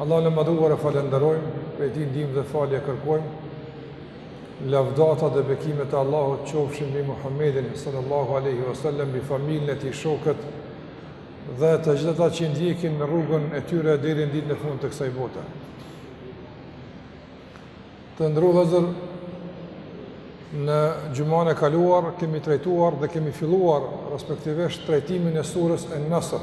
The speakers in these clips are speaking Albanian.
Allahun e Madhëruar e falënderojmë, prej Tij ndihmë dhe falje kërkojmë. Lavdata dhe bekimet e Allahut qofshin mbi Muhammedin sallallahu alaihi wasallam, mbi familjen e tij, shokët dhe të gjithë ata që ndjekin rrugën e tyre deri në ditën e fundit të kësaj bote. Të nderuar vëllezër, në xhumanë e kaluar kemi trajtuar dhe kemi filluar respektivisht trajtimin e surës En-Nasr.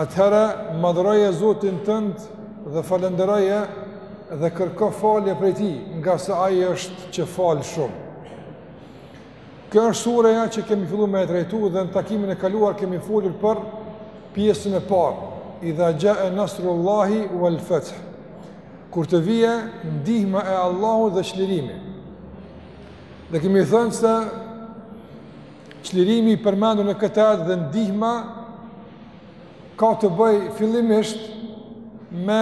Atëherë madhëroje Zotin tënd dhe falënderoje dhe kërko falje prej tij, ngase ai është që fal shumë. Kjo është sureja që kemi fillu me e trajtu dhe në takimin e kaluar kemi folur për pjesën e parë, idha xhae nasrullahi uel feth, kur të vijë ndihma e Allahut dhe çlirimi. Dhe kemi thënë se Çlirimi i përmendur në këtë ajet dhe ndihma ka të bëjë fillimisht me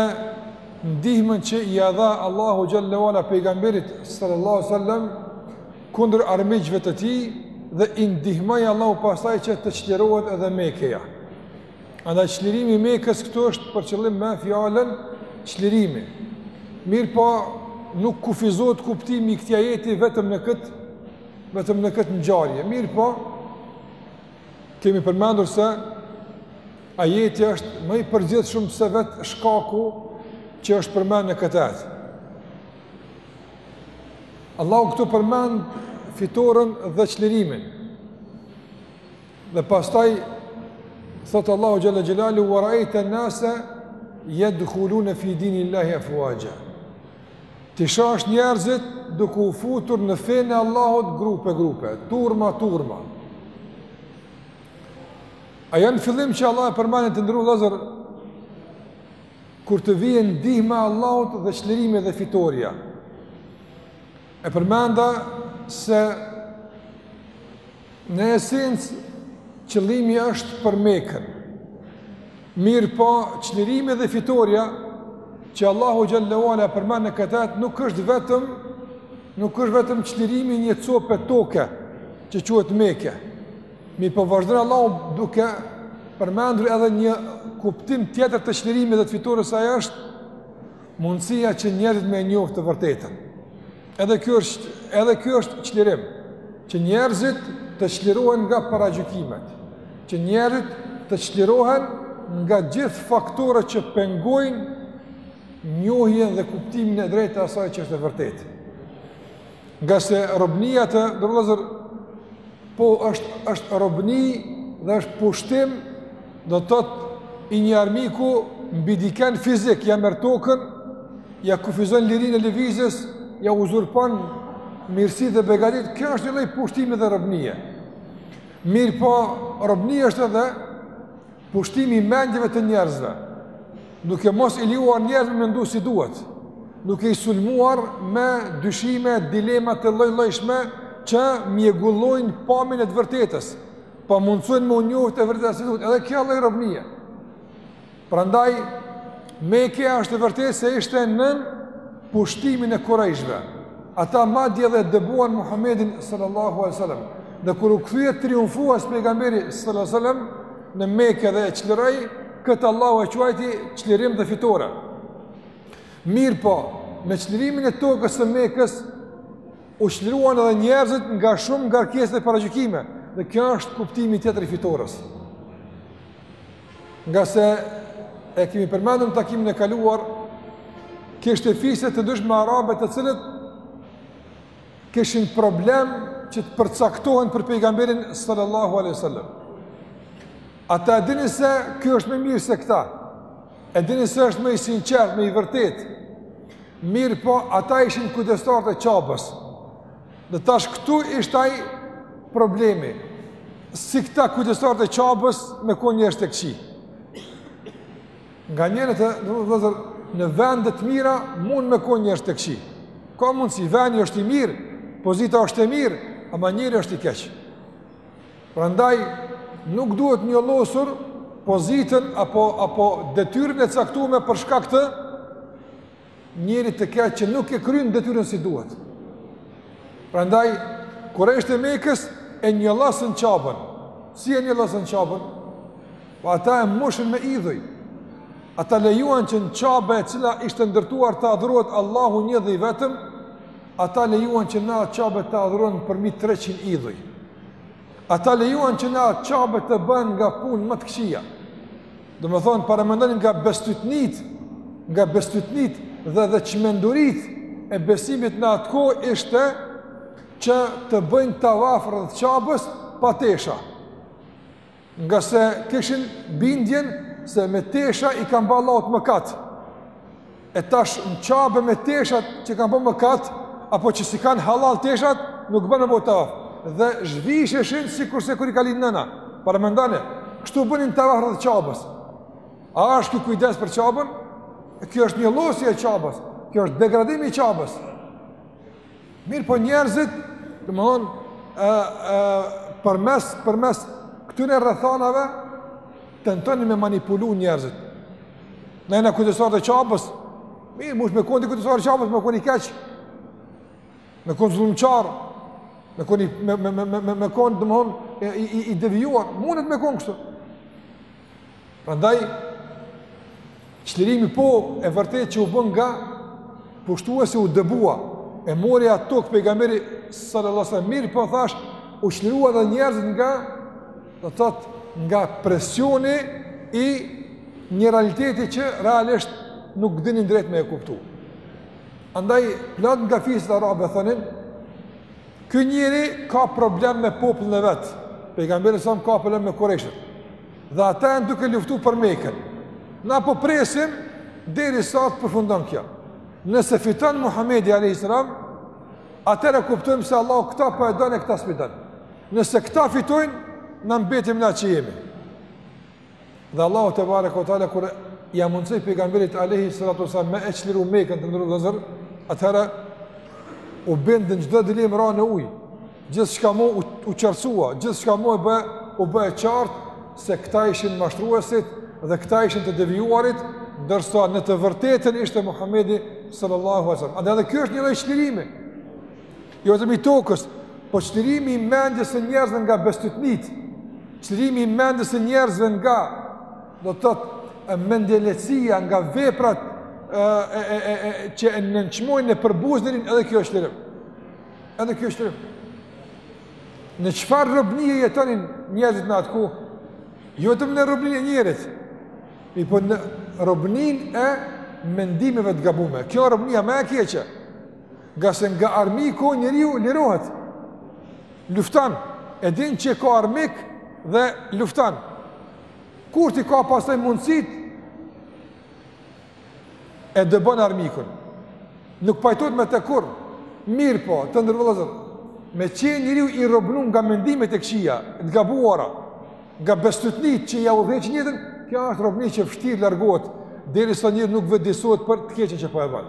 ndihmën që ia dha Allahu xhelle ue ala pejgamberit sallallahu alaihi wasallam kundër armiqve të tij dhe i ndihmoi Allahu pastaj që të çlirohet edhe Mekeja. Andaj çlirimi i Mekës këtu është për qëllim me fjalën çlirimi. Mirëpo nuk kufizohet kuptimi i këtij ajeti vetëm në këtë vetëm në këtë ngjarje. Mirëpo kemi përmendur se ajeti është më i përgjithshëm se vetë shkaku që është përmend në këtë ajet. Allahu këtu përmend fitoren dhe çlirimin. Dhe pastaj thotë Allahu xhalla xhelalu wa ra'aita an-nasa yadkhuluna fi dinillahi afwaja. T'i shohësh njerëzit duke u futur në fenë e Allahut grupe grupe, turma turma. Ajo në fillim që Allahu e përmend të nderuar vëllezër kur të vijë ndihma e Allahut dhe çlirimi dhe fitorja E përmenda se Në esencë, qëllimi është për Mekën. Mirëpo, çlirimi dhe fitorja që Allahu xhelle ue ala përmend në këtë ajet nuk është vetëm nuk është vetëm çlirimi i një cope toke që quhet Meke. Mirëpo vazhdon Allahu duke përmendur edhe një kuptim tjetër të çlirimit dhe të fitores e ajo është mundësia që njerëzit me njoftë të vërtetën. Edhe kjo është, edhe kjo është çlirim, që njerëzit të çlirohen nga paragjykimet, që njerëzit të çlirohen nga gjithë faktorët që pengojnë njohjen dhe kuptimin e drejtë të asaj që është e vërtetë. Ngase robnia të nderuar vëllezër Po është është robni dhe është pushtim, do të thotë i një armiku mbi dikën fizik ja merr tokën, ja kufizon lirinë e lëvizjes, ja uzurpon mirësitë dhe begatitë. Kjo është një lloj pushtimi dhe robnie. Mirëpo, robni është edhe Pushtimi i mendjeve të njerëzve, duke mos i lejuar njerëzve mendu si duhet, duke i sulmuar me dyshime, dilema të lloj-llojshme që mjegullojnë pamjen e të vërtetës, pamundësojnë me u njoht e vërteta si duhet, edhe kjo a lloj robnie. Prandaj Mekeja është e vërtetë se ishte nën pushtimin e Kurejshve, ata madje edhe e dëbuan Muhammedin sallallahu alaihi wasallam. Dhe kur u kthye triumfues pejgamberi sallallahu alaihi wasallam në Mekë dhe e çliroi, këtë Allahu e quajti çlirim dhe fitore. Mirëpo, me çlirimin e tokës së Mekës u çliruan edhe njerëzit nga shumë ngarkesa dhe paragjykime. Dhe kjo është kuptimi tjetër i fitores. Ngase e kemi përmendur në takimin e kaluar, kishte fise të ndryshme arabe të cilët kishin problem që të përcaktohen për pejgamberin sallallahu alaihi wasallam. Ata e dinin se ky është më mirë se këta. E dinin se është më i sinqertë, më i vërtetë. Mirëpo, ata ishin kujdestarët e Qabës. Dhe tash këtu ishte ai problemi, si këta kujdestarët e Qabës me kon njerëz të këqij. Nganjëherë edhe në vende të mira mund me kon njerëz të këqij. Ka mundësi vendi është i mirë, pozita është e mirë, ama njeri është i keq. Prandaj, nuk duhet njollosur pozitën apo, apo detyrën e caktume për shkak të, njeri të keq që nuk e kryen detyrën si duhet. Prandaj kurejshët e Mekës e njollosën Qabën. Si e njollosën Qabën? Po ata e mbushën me idhuj. Ata lejuan që në Qabe e cila ishte ndërtuar të adhurohet Allahu një dhe i vetëm, ata lejuan që në atë Qabe të adhurohen përmbi 300 idhuj. Ata lejuan që në atë Qabe të bëhen nga punët më të këqija. Domethonë, paramendoni nga bestytnitë, nga bestytnitë dhe dhe çmenduritë e besimit në atë kohë ishte që të bëjnë tavaf rreth Qabës pa tesha. Ngase kishin bindjen se me tesha i kam ba Allahut mëkat. e tash në Qabe me teshat që kam bo mëkat, apo që s'i kanë hallall teshat, nuk bën me bo tavaf dhe zhvisheshin sikurse kur i ka lind nëna, paramendoni, kështu bënin tavaf rreth Qabës, a është ky kujdes për Qabën, kjo është njollosje e Qabës, kjo është degradim i Qabës, Mirëpo njerëzit, domethënë, përmes, përmes këtyre rrethanave, tentonin me manipulu njerëzit. Na jena kujdestarë të Qabës, mirë, munesh me kon ti kujdestar i Qabës, me kon i keq, me kon zullumqar, me kon, me, me, me, me, me, me kon, domethënë, i, i, i devijuar, mundet me kon kështu. Prandaj çlirimi po e vërtetë që u bë nga pushtuesi u dëbua e mori atë tokë pejgamberi sallallahu alajhi wasallam mirëpo thashë u çlirua dhe njerëzit nga do të thotë nga presioni i një realiteti që realisht nuk dinin drejt me e kuptu. Andaj, plot nga fiset arabe thonin, Ky njeri ka problem me popullin e vet. Pejgamberi sallam ka problem me Kurejshët. Dhe ata janë duke luftu për Mekën. Na po presim derisa të përfundon kjo. Nëse fiton Muhamedi alayhis salam, atëherë kuptojmë se Allahu këta po i don e këta s'po i don. Nëse këta fitojnë, na mbetim na që jemi. Dhe Allahu tebareke ve teala, kur ia mundësoi pejgamberit alejhi salatu ve selam me e çliru Mekën të nderuar vëllezër, atëherë u bindën çdo dilemë ra në ujë, gjithçka më u, u qartësua, gjithçka më u bë, u bë e qartë se këta ishin mashtruesit dhe këta ishin të devijuarit, ndërsa në të vërtetën ishte Muhammedi sallallahu a sallam. Andaj edhe kjo është një lloj çlirimi. Jo vetëm i tokës, po çlirimi i mendjes së njerëzve nga bestytnitë, çlirimi i mendjes së njerëzve nga do të thotë mendjelehtësia nga veprat e e e e që e nënçmojnë e përbuzin njerin edhe kjo është çlirim. Edhe kjo është çlirim. Në çfarë robnie jetonin njerëzit në atë kohë? Jo vetëm në robninë e njerit, mirëpo në robninë e mendimeve të gabuara. Kjo robnia më e keqe. Ngase nga armiku njeriu lirohet. Lufton, e din që ka armik dhe lufton. Kur t'i ka pastaj mundësitë, e dëbon armikun. Nuk pajtohet me të kurrë, mirëpo, të nderuar vëllezër, me qenë njeriu i robnu nga mendimet e këqija, të gabuara, nga bestytnitë që ia udhëheqin jetën, kjo është robni që vështirë largohet, derisa njeri nuk vetëdijesohet për të keqen që po e bën.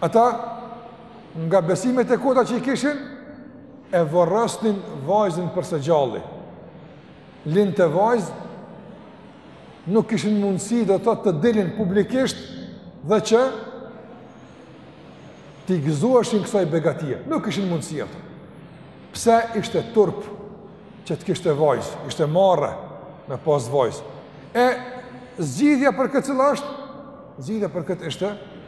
Ata nga besimet e kota që i kishin e vorrosnin vajzën për së gjalli. Lindte vajzë nuk kishin mundësi do të të dilin publikisht dhe që t'i gëzoheshin kësaj begatie. Nuk kishin mundësi ato. Pse ishte turp që të kishte vajzë, ishte marre me pas vajzë. E zgjidhja për këtë cila është, zgjidhja për këtë ishte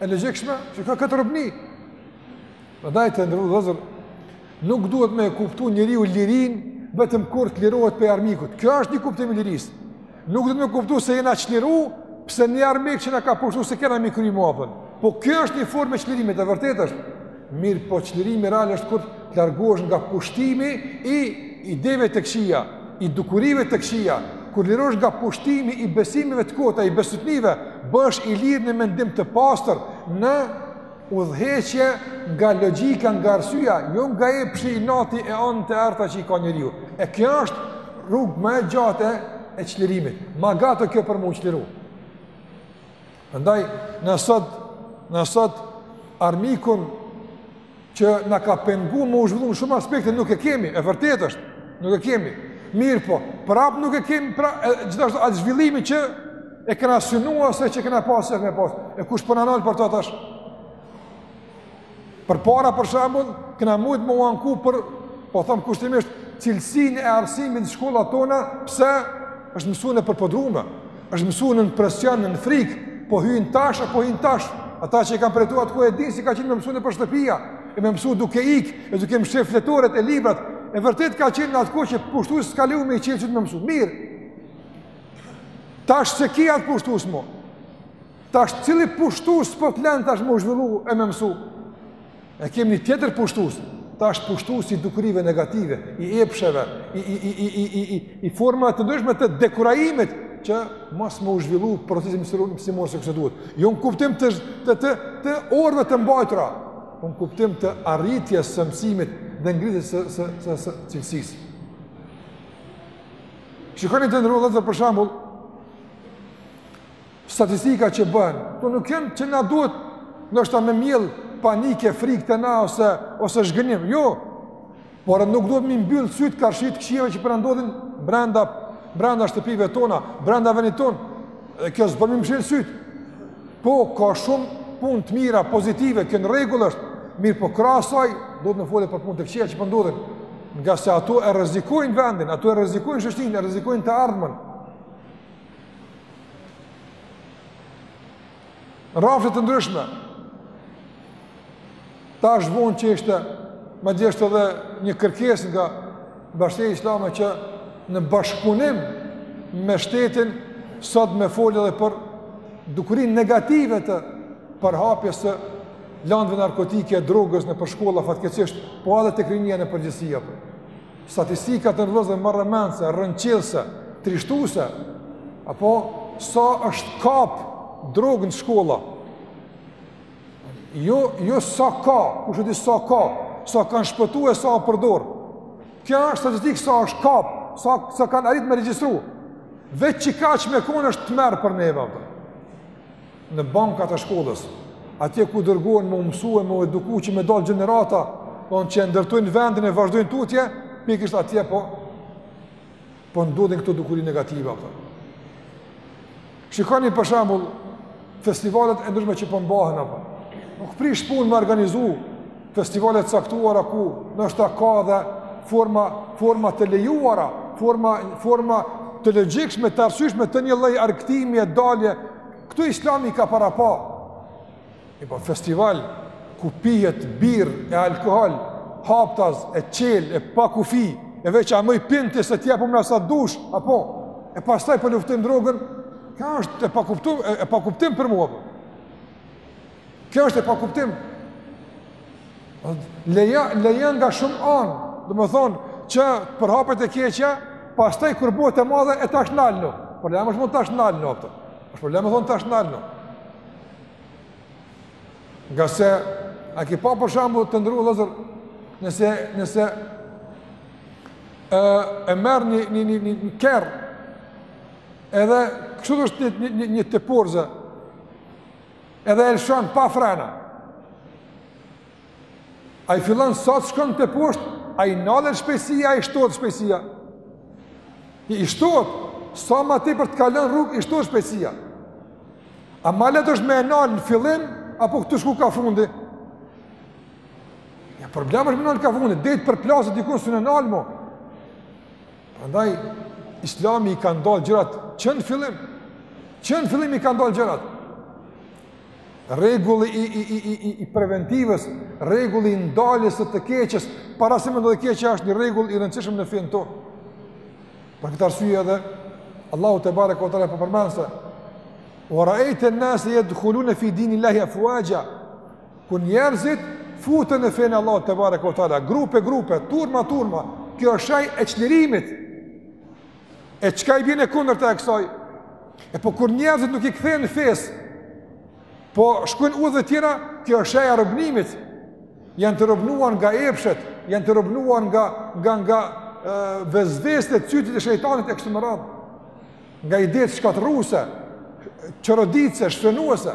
e logjikshme që ka këtë robni. Prandaj të nderuar vëllezër, nuk duhet me e kuptu njeriu lirinë, vetëm kur të lirohet prej armikut. Kjo është një kuptim i lirisë. Nuk duhet me kuptu se jena çliru, pse një armik që na ka pushtu s'e kena mbi kry ma fën. Po kjo është një formë e çlirimit, e vërtetë është. Mirëpo çlirimi real është kur të largohesh nga pushtimi i ideve të këqija, i dukurive të këqija, kur lirohesh nga pushtimi i besimeve të kota, i besëtytnive, bëhesh i lirë në mendim të pastër, në udhëheqje nga logika, nga arsyja, jo nga epshi inati e anët e errëta që i ka njeriu. E kjo është rrugë më e gjatë e çlirimit. Ma e gjatë kjo për m'u çliru. Andaj, na sot, na sot, armikun që na ka pengu me u zhvillu në shumë aspekte, nuk e kemi, e vërtetë është, nuk e kemi. Mirëpo, prapë nuk e kemi, pra, e, gjithashtu atë zhvillimin që e kena synu ose që kena pasë me pasë. E kush po na ndal pra tash? Përpara për shembull, kena mujt me u anku për, po them kushtimisht, cilësinë e arsimit në shkollat tona, pse është mësu nëpër podrume, është mësu nën presion, nën frikë, po hyjnë tash, apo hyjnë tash, ata që e kanë përjetu atë kohë e dinë si ka qenë me mësu nëpër shtëpia, e me mësu duke ikë, e duke mshef fletoret e librat, e vërtet ka qenë atë kohë që pushtuesi s'ka leju me qenë qetë me mësu, mirë, tash s'e ki atë pushtues mo, Tash cili pushtues po t'ndal tash me u zhvillu e me mësu. E kemi një tjetër pushtues. Tash pushtues i dukurive negative, i epsheve, i i i i i i i i formave të ndryshme të dekurajimit që mos me u zhvillu procesi mësimor siç duhet. Jo në kuptim të, të, të, të orëve të mbajtra, po në kuptim të arritjes së mësimit dhe ngritjes së, së, së, së cilësisë. Shikoni të nderuar për shembull, statistika që bëhen, po nuk jem që na duhet ndoshta me mjell panik, frikë te na ose ose zhgënjim. Jo. Por nuk duhet me i mbyll sytë karshi të këqijave që po na ndodhin brenda brenda shtëpive tona, brenda vendit tonë. Dhe kjo s'bën me i mbyll sytë. Po ka shumë punë të mira, pozitive, kjo në rregull është. Mirëpo, krahas saj, duhet me folë për punë të këqija që po ndodhin. Ngase ato e rrezikojnë vendin, ato e rrezikojnë shoqërinë, e rrezikojnë të ardhmen. Rrafshe të ndryshme. Tash vonë që ishte, madje është edhe një kërkesë nga Bashkësia Islame që në bashkëpunim me shtetin, sot me folë edhe për dukurinë negative të përhapjes së lëndëve narkotike, drogës nëpër shkolla, fatkeqësisht, po edhe tek rinia në përgjithësi. Apo. Statistikat, vëllezër, marramendëse, rrënqethëse, trishtuse, apo sa është kap drogë në shkolla, jo, jo sa ka, kush e di sa ka, sa kanë shpëtu e sa përdorë. Kjo është statistikë sa është kap, sa, sa kanë arritë me regjistru. Veç kaq me konë është tmerr për neve, apo. në bankat e shkollës, atje ku dërgohen me u mësu e me u eduku që me dalë gjenerata, domethënë që e ndërtojnë vendin e vazhdojnë tutje, pikërisht atje po, po ndodhin këto dukuri negative. Po. Shikoni për shembull, festivalet e ndryshme që po mbahen, po apo. nuk prish punë me organizu, festivale të caktuara ku ndoshta ka edhe forma forma të lejuara, forma forma të logjikshme të arsyeshme të një lloj argëtimi e dalje. Këto Islami i ka parapa. E po festival ku pihet birrë e alkool, haptas e çel e pa kufi, e veç a mun pin ti se t'i japim na sa dush, apo e pastaj po luftojmë drogën. Kjo është e pakuptuar, e pakuptim për mua. Kjo është e pa kuptim. Leja, leja nga shumë anë, domethonë, që përhapet e keqja, pastaj kur bëhet e madhe, e tash nal. Problem është me thonë tash nal mo, apo. Ashtë problem me thonë tash nal. Nga se, a ki pa për shembull, të nderuar vëllezër, nëse, nëse, e, e merr një, një, një, një, një kerr, edhe, kështu është një, një, një, një teposhtëze, Edhe e lëshon pa frena. Ai fillon sa të shkon teposhtë, a i nalet shpejtësia, a i shtohet shpejtësia. I, i shtohet sa ma tepër të kalon rrugë, i shtohet shpejtësia. A ma lehtë është me e nalë në fillim, apo kur të shkon ka fundi? Ja, problem është me nalë ka fundi, dej të përplaset dikun s'un e nal mo. Prandaj Islami i ka ndal gjërat që në fillim. Që në fillim i ka ndal gjërat. Rregulli i i i i i i preventivës, rregulli i ndaljes së të keqes, para se me ndodh e keqja është një rregull i rëndësishëm në fenë tonë. Për këtë arsye edhe Allahu tebareke ve teala po përmend se wa ra'ayta an-nasa yadkhuluna fi dinillahi afwaja. Kur njerëzit futen në fenë e Allahut tebareke ve teala, grupe, grupe, turma, turma, kjo është shej e çlirimit. E çka i bjen e kundërta e kësaj? E po kur njerëzit nuk i kthehen fesë, po shkojnë udhëve tjera, kjo është shej e robnimit. Janë të robnuar nga epshet, janë të robnuar nga, nga, nga e, vesveset, cytjet e shejtanit e kështu me radhë. Nga idetë shkatërruese, çoroditëse, shfrenuese.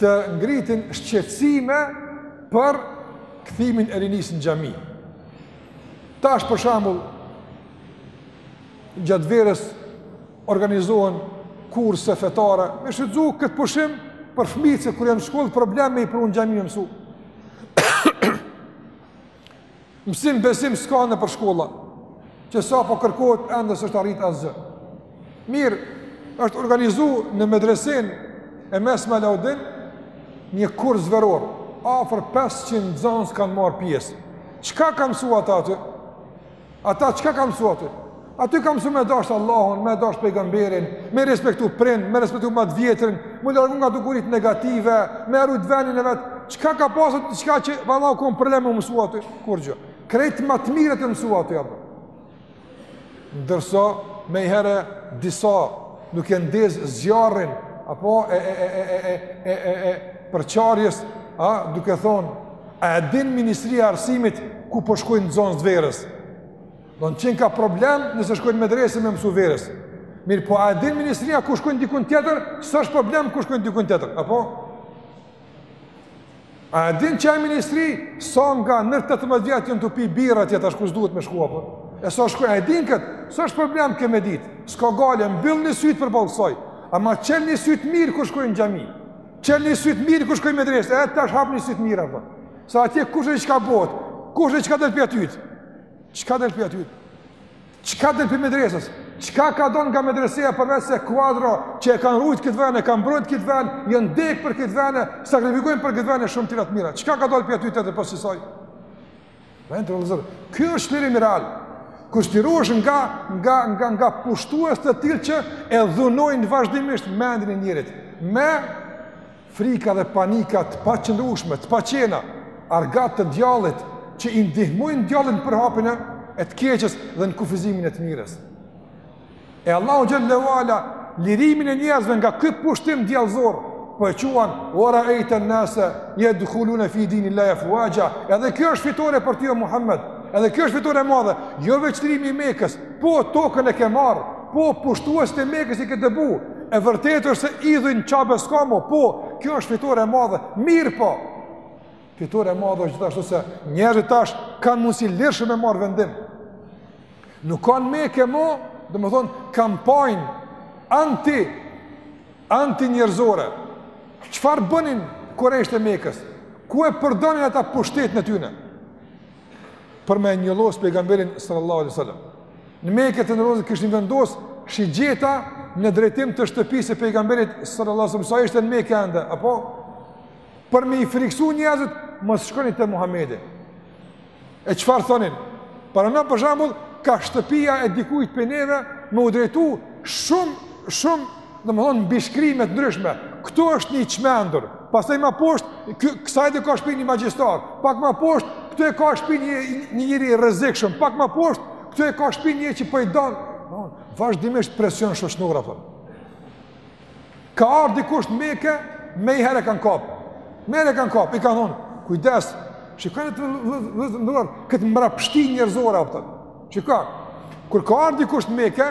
të ngritin shqetësime për kthimin e rinisë në xhami. Tash për shembull gjatë verës organizohen kurse fetare, me shfrytzu këtë pushim për fëmijët që kur janë në shkollë problem me i pru n'xhami me mësu. Mësim besim s'ka nëpër shkolla, që sa po kërkohet ende s'është arrit asgjë. Mirë, është organizu në medresin e mesme Alaudin një kurs veror, afer 500 nxans kanë marrë pjesë. Çka kanë mësu ata aty? Ata çka kanë mësu aty? Aty kanë mësu me dashtë Allahun, me dashtë pejgamberin, me respektu prindt, me respektu ma të vjetrin, me largu nga dukuritë negative, me e rujt venin e vet, çka ka pas diçka që vallahi u konë problem me mësu aty, kurgjë, krejt ma të mirat e mësu aty, apo. Ndërsa, menjëherë, disa nuk, e ndezin zjarrin, apo, e, e, e, e, e, e, e, e, e, e, përçarjes, a, duke thonë, a e din Ministria e Arsimit, ku po shkojnë nxansit verës, Domethënë ka problem nëse shkojnë në medrese me mësu verës. Mirë, po a e din ministria ku shkojnë dikun tjetër? S'është problem ku shkojnë dikun tjetër, apo? A e din qe ministri sa nga nën 18 vjet janë tu pi birra atje tash ku s'duhet me shku apo? Po? E sa shkojnë, a e din këtë? S'është problem këtë me dit? S'ka gajle, mbyllni sytë përballë saj. Ama çelni sytë mirë kur shkojnë n'xhami. Çelni sytë mirë kur shkojnë n'medrese. E tash hapni sytë mirë, apo? Se atje kushedi çka bohet? Kushedi çka del prej aty? Çka del prej aty? Çka del prej medresës? Çka ka dalë nga medreseja përveç se kuadro që e kanë rujt këtë ven, e, kanë mbrojt këtë ven, janë dekë për këtë ven, e sakrifikojnë për këtë ven e shumë tjera t'mira. Çka ka dalë prej aty tjetër pos kësaj? Vëllezër. Kjo është çlirimi real. Kur çlirohesh nga, nga, nga, nga pushtues të tilë që e dhunojnë vazhdimisht mendjen e njerit. Me Frika dhe panika të paqëndrueshme, të paqena, argat të djallit që i ndihmojnë djallin për hapjen e të keqes dhe në kufizimin e të mirës. E Allahu xhel-le ue ala lirimin e njerëzve nga ky pushtim djallëzor po e quan ue raejten nase jedhulune fi dinil-lahi efuaxha edhe kjo është fitore për ty Muhammed edhe kjo është fitore e madhe jo veç çlirimi i Mekës po tokën e ke marr Po, pushtuesit e Mekës i ke dëbu. E vërtetë është se idhuj n'Qabe s'ka më, po, kjo është fitore e madhe. Mirëpo. Fitore e madhe është gjithashtu se njerëzit tash kanë mundësi lirshëm me marrë vendim. Nuk kanë Mekë më, domethënë kampajnë anti antinjerëzore. Çfarë bënin kurejshët e Mekës? Ku e përdonin ata pushtetin e tyre? për me e njollos pejgamberin sallallahu alaihi wasallam. Në Mekë të nderuar kishin vendos shigjeta në drejtim të shtëpisë së pejgamberit sallallahu alaihi wasallam, sa ishte në Mekë ende, apo për me i friksu njerëzit mos shkonin te Muhamedi. E çfarë thonin? Paramendo për shembull ka shtëpia e dikujt prej neve me u drejtu shumë shumë Domethonë, mbishkrime të ndryshme, këtu është një i çmendur, pastaj ma poshtë, kësajde e ka shpi një magjistar, pak ma poshtë, këtu e ka shpi një, një njeri i rrezikshëm, pak ma poshtë, këtu e ka shpi një që po i dan, domethonë vazhdimisht presion shoqnor, apo. Ka ardhë dikush në Mekë, menjëherë e kanë kapë, menjëherë e kanë kapë, i kanë thonë, kujdes, shikoni vëllezër të nderuar, këtë mbrapështi njerëzore, apo. Çka, kur ka ardhë dikush në Mekë,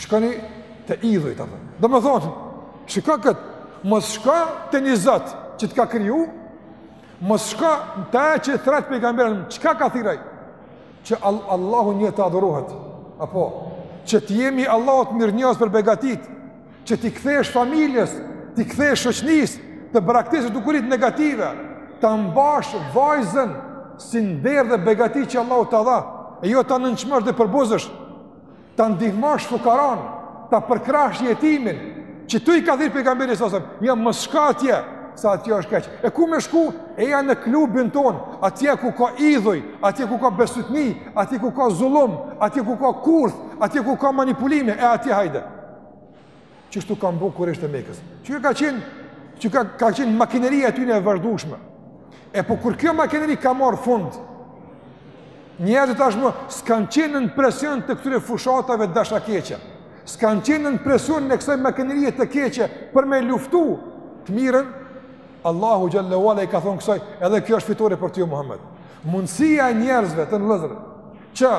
Shkoni te idhujt, apo. Domethonë, shiko këtë, mos shka te një Zot që të ka kriju, mos shka te ajo që thret pejgamberi, çka ka thirr ai? Që Allahu një të adhurohet, apo, që t'i jemi Allahut mirënjohës për begatitë, që t'i kthesh familjes, t'i kthesh shoqënisë, të braktisësh dukuritë negative, ta mbash vajzën si nder dhe begati që Allahu ta dha, e jo ta nënçmosh dhe përbuzësh, ta ndihmosh fukaran, ta përkrahësh jetimin, qëtu i ka thirr pejgamberi sallallahu alaihi wasallam, ja mos shka atje, se atje është keq. E ku me shku? Eja në klubin tonë, atje ku ka idhuj, atje ku ka besytni, atje ku ka zullum, atje ku ka kurth, atje ku ka manipulime, e atje hajde. Qështu kanë bo kurejshët e Mekës. Çka qenë, çka, ka qenë makineria e tyne e vazhdueshme. E po kur kjo makineri ka marrë fund, njerëzit tashmë s'kanë qenë nën presion të këtyre fushatave dashakeqe. S'kanë qenë nën presionin e kësaj makinerie të keqe për me luftu të mirën, Allahu xhelle ve ala i ka thonë kësaj, edhe kjo është fitore për ty, o Muhammed. Mundësia e njerëzve të nderuar vëllezër, që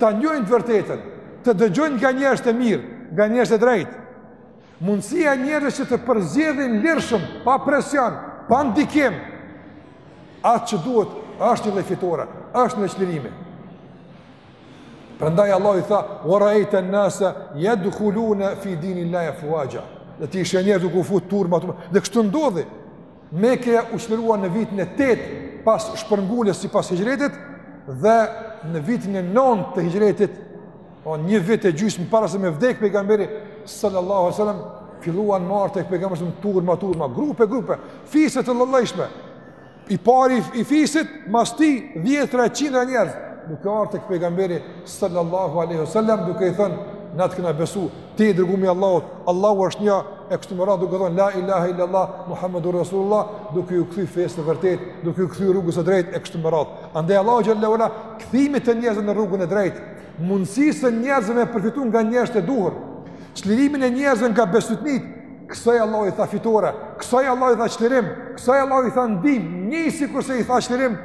ta njohin të vërtetën, të dëgjojnë nga njerëz të mirë, nga njerëz të drejtë. Mundësia e njerëzve që të përzgjedhin lirshëm, pa presion, pa ndikim, atë që duhet, është një fitore, është një çlirim. Prandaj Allah i tha: "Wa ra'aita an-nasa yadkhuluna fi dinillahi afwaja." Dhe ti i sheh njerëz duke u futur turma, dhe kështu ndodhi. Mekeja u çlirua në vitin e tetë pas shpërnguljes si pas hixhretit dhe në vitin e nëntë të hixhretit o një vit e gjysmë para se me vdek pejgamberi sallallahu alaihi wasallam filluan m'ardhë tek pejgamberi sallallahu alaihi wasallam turma turma grupe grupe fise të llojllojshme i pari i fisit mas tij dhjetra e qindra njerëz duke ardhur tek pejgamberi sallallahu alaihi wasallam duke i thënë na të kena besu Ti je i dërgumi Allahut, Allahu është një e kështu me radhë duke thonë la ilaha illa Allah Muhammadur Rasulullah, duke ju kthy fesë të vërtetë, duke ju kthy rrugës së drejtë e kështu me radhë. Andaj Allahu xhallahu ala kthimit të njerëzve në rrugën e drejtë, mundësisë së njerëzve me përfituar nga njerëzit e duhur, çlirimin e njerëzve nga besëtytnitë, kësaj Allahu i tha fitore, kësaj Allahu i tha çlirim, kësaj Allahu i tha ndihmë, njëjtë sikurse i tha çlirim,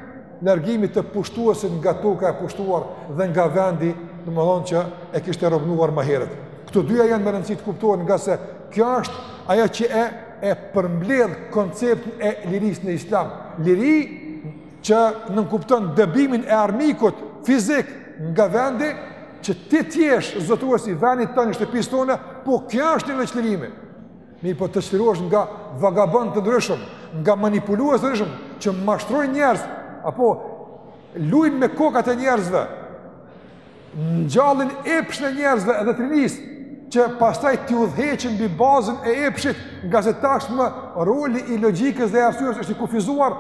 largimit të pushtuesit nga toka e pushtuar dhe nga vendi, domethënë që e kishte robnuar më herët. Këto dyja janë me rëndësi të kuptohen ngase kjo është ajo që e, e përmbledh konceptin e lirisë në islam. Liri që nënkupton dëbimin e armikut fizik nga vendi, që ti të jesh zotuesi i vendit tënd, i shtëpisë tënde, po kjo është një lloj çlirimi. Mirëpo të çlirohesh nga vagabondë të ndryshëm, nga manipulues të ndryshëm, që mashtrojnë njerëz, apo lujnë me kokat e njerëzve, ngjallin epshin e njerëzve edhe të rinisë, që pastaj t'i udhëheqin mbi bazën e epshit, ngase tashmë roli i logjikës dhe arsyes është i kufizuar,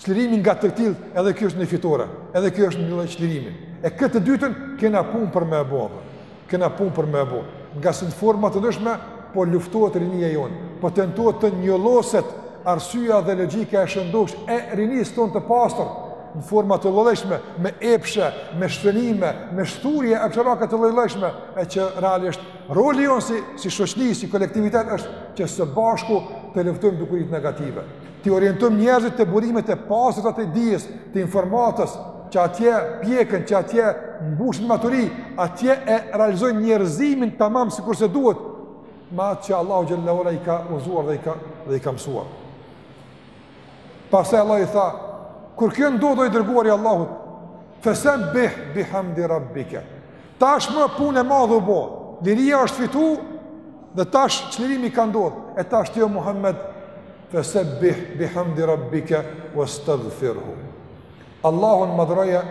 Çlirimi nga të tillë, edhe kjo është një fitore, edhe kjo është një lloj çlirimi. E këtë të dytën kena punë për me e bo. Kena punë për me e bo. Ngase në forma të ndryshme, po luftohet rinia jonë, po tentohet të njolloset arsyeja dhe logjika e shëndoshë e rinisë tonë të pastër, në forma të llojllojshme, me epshe, me shfrenime, me shthurje e kësi farë ka të llojllojshme, e që realisht roli jonë si, si shoqni, si kolektivitet është që së bashku të luftojmë dukuritë negative. T'i orientojmë njerëzit te burimet e pastërta të dijes, të informatës, që atje piqen, që atje mbushen maturi, atje e realizojnë njerëzimin tamam sikurse duhet, me atë që Allahu xhallahu ala i ka udhëzuar dhe i ka, dhe i ka mësuar. Pastaj Allah i tha, kur kjo ndodhë i dërguar i Allahut, fesebbih bihamdi rabbike. Tashmë punë e madhe u bo, liria është fitu, dhe tash çlirimi ka ndodhë, e tash ti o Muhammed, Fesebbih bihamdi rabbike wastagfirhu. Allahun madhëroje,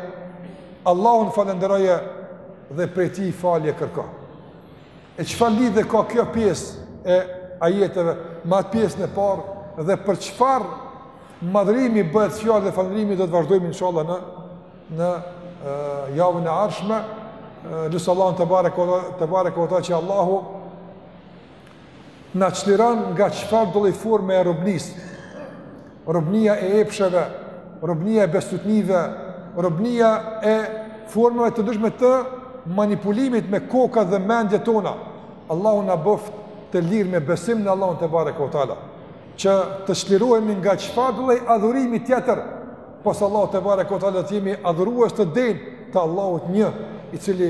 Allahun falënderoje dhe prej tij falje kërko. E çfarë lidhje ka kjo pjesë e ajeteve me atë pjesën e parë dhe për çfarë madhërimi bëhet fjalë dhe falënderimi do të vazhdojmë inshallah në në uh, javën e ardhshme. Lus Allahun tebareke ve teala që Allahu Na çliron nga çfarëdo lloj forme e robnisë, robnia e epsheve, robnia e besëtytnive, robnia e formave të ndryshme të manipulimit me kokat dhe mendjet tona. Allahu na bëftë të lirë me besim në Allahun tebareke ve teala, që të çlirohemi nga çfarëdo lloj adhurimi tjetër pos Allahut tebareke ve teala, dhe të jemi adhurues të denjë të Allahut një, i cili